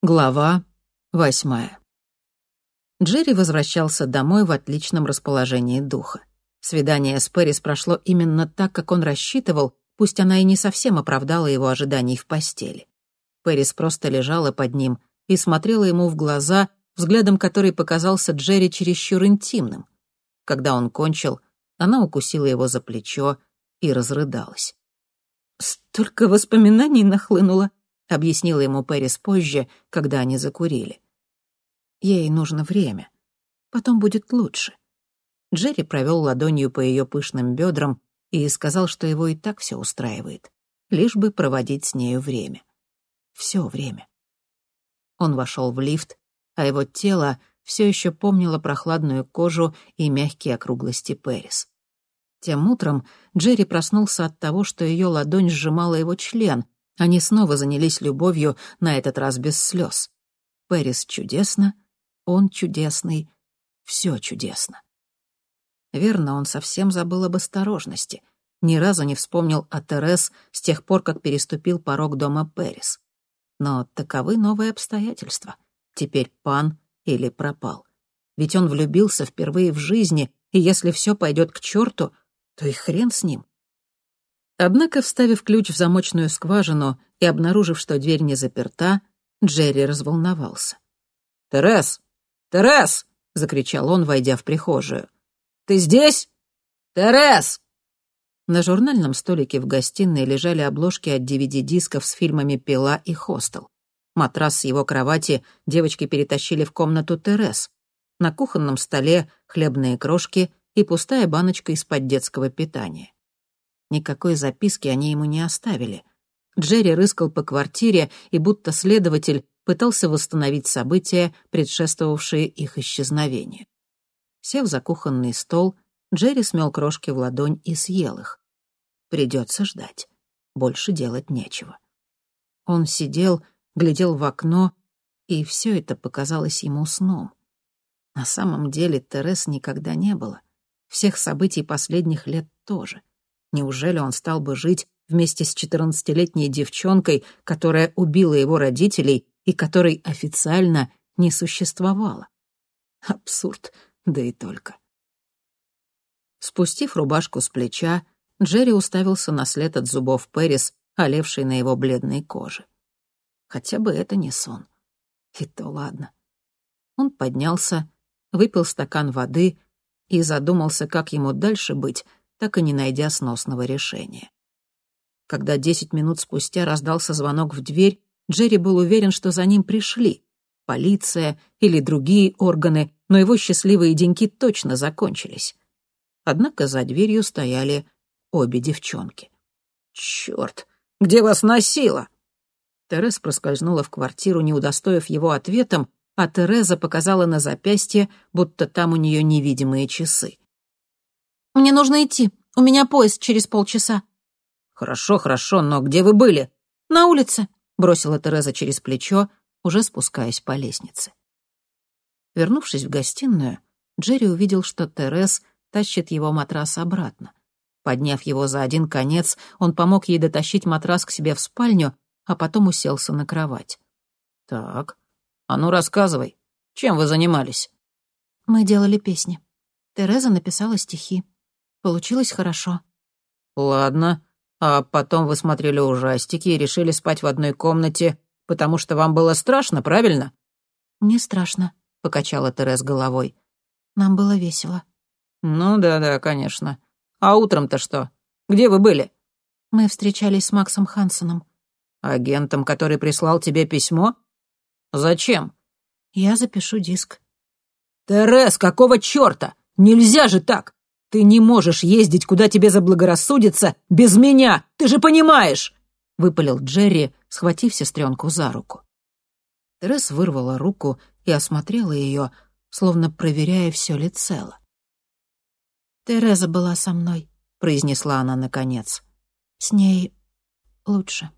Глава восьмая. Джерри возвращался домой в отличном расположении духа. Свидание с Пэрис прошло именно так, как он рассчитывал, пусть она и не совсем оправдала его ожиданий в постели. Пэрис просто лежала под ним и смотрела ему в глаза, взглядом который показался Джерри чересчур интимным. Когда он кончил, она укусила его за плечо и разрыдалась. «Столько воспоминаний нахлынуло», — объяснила ему Пэрис позже, когда они закурили. «Ей нужно время. Потом будет лучше». Джерри провел ладонью по ее пышным бедрам и сказал, что его и так все устраивает, лишь бы проводить с нею время. Все время. Он вошел в лифт, а его тело все еще помнило прохладную кожу и мягкие округлости Пэрис. Тем утром Джерри проснулся от того, что ее ладонь сжимала его член — они снова занялись любовью, на этот раз без слез. Пэрис чудесно, он чудесный, все чудесно. Верно, он совсем забыл об осторожности. Ни разу не вспомнил о Терес с тех пор, как переступил порог дома Пэрис. Но таковы новые обстоятельства. Теперь пан или пропал. Ведь он влюбился впервые в жизни, и если все пойдет к черту, то и хрен с ним. Однако, вставив ключ в замочную скважину и обнаружив, что дверь не заперта, Джерри разволновался. «Терес! Терес!» — закричал он, войдя в прихожую. «Ты здесь? Терес!» На журнальном столике в гостиной лежали обложки от DVD-дисков с фильмами «Пила» и «Хостел». Матрас с его кровати девочки перетащили в комнату Терес. На кухонном столе хлебные крошки и пустая баночка из-под детского питания. Никакой записки они ему не оставили. Джерри рыскал по квартире и, будто следователь, пытался восстановить события, предшествовавшие их исчезновению. Сев за кухонный стол, Джерри смел крошки в ладонь и съел их. Придется ждать. Больше делать нечего. Он сидел, глядел в окно, и все это показалось ему сном. На самом деле Терес никогда не было. Всех событий последних лет тоже. Неужели он стал бы жить вместе с четырнадцатилетней девчонкой, которая убила его родителей и которой официально не существовало? Абсурд, да и только. Спустив рубашку с плеча, Джерри уставился на след от зубов Пэрис, олевший на его бледной коже. Хотя бы это не сон. И то ладно. Он поднялся, выпил стакан воды и задумался, как ему дальше быть — так и не найдя сносного решения. Когда десять минут спустя раздался звонок в дверь, Джерри был уверен, что за ним пришли. Полиция или другие органы, но его счастливые деньки точно закончились. Однако за дверью стояли обе девчонки. «Чёрт, где вас носило?» Тереза проскользнула в квартиру, не удостоив его ответом, а Тереза показала на запястье, будто там у нее невидимые часы. Мне нужно идти. У меня поезд через полчаса». «Хорошо, хорошо, но где вы были?» «На улице», — бросила Тереза через плечо, уже спускаясь по лестнице. Вернувшись в гостиную, Джерри увидел, что Терез тащит его матрас обратно. Подняв его за один конец, он помог ей дотащить матрас к себе в спальню, а потом уселся на кровать. «Так, а ну рассказывай, чем вы занимались?» «Мы делали песни. Тереза написала стихи. Получилось хорошо. Ладно. А потом вы смотрели ужастики и решили спать в одной комнате, потому что вам было страшно, правильно? Не страшно, покачала Терез головой. Нам было весело. Ну да-да, конечно. А утром-то что? Где вы были? Мы встречались с Максом Хансоном. Агентом, который прислал тебе письмо? Зачем? Я запишу диск. Терез, какого чёрта? Нельзя же так! «Ты не можешь ездить, куда тебе заблагорассудится, без меня! Ты же понимаешь!» — выпалил Джерри, схватив сестренку за руку. Терес вырвала руку и осмотрела ее, словно проверяя, все ли цело. «Тереза была со мной», — произнесла она наконец. «С ней лучше».